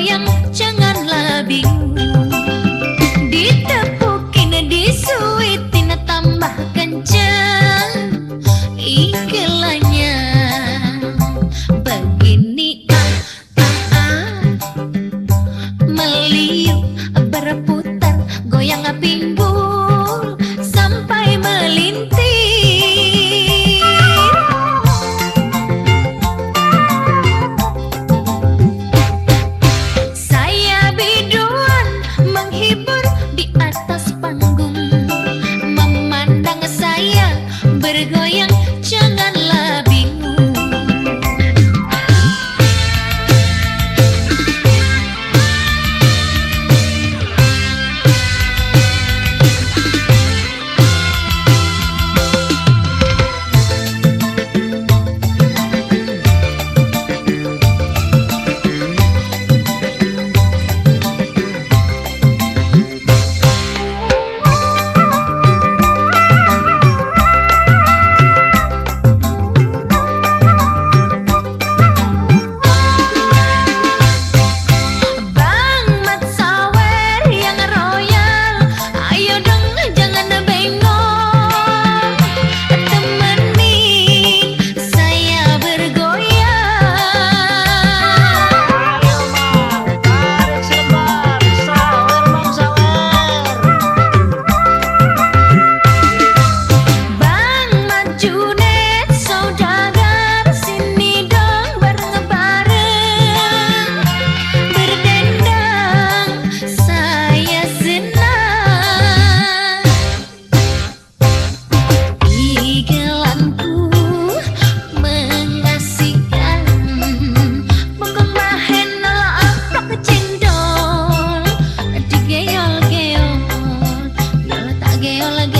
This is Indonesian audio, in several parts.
bergoyang janganlah again, again.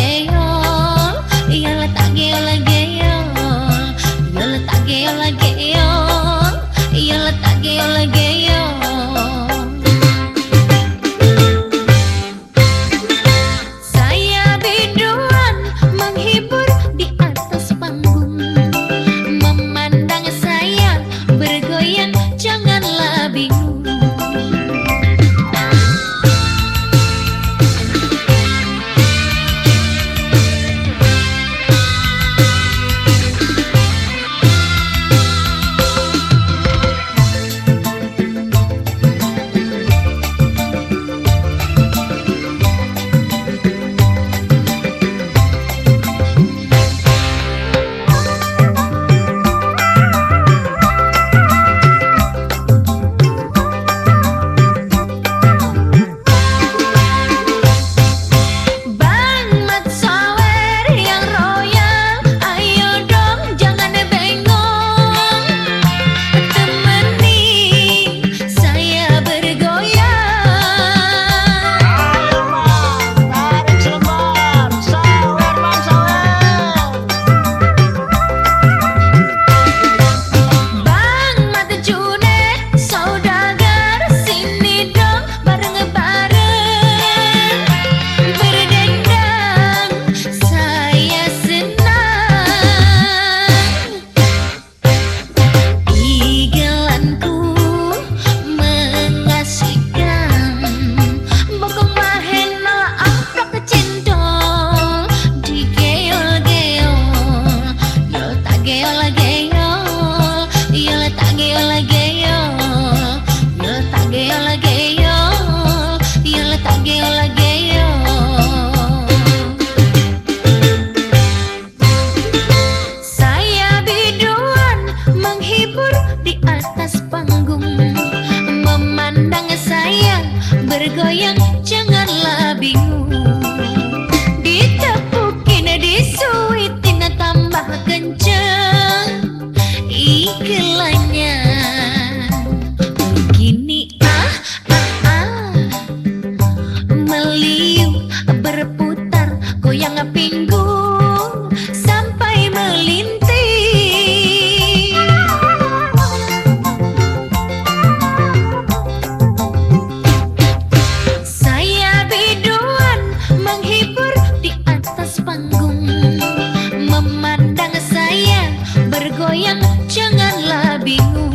sayang janganlah bingung.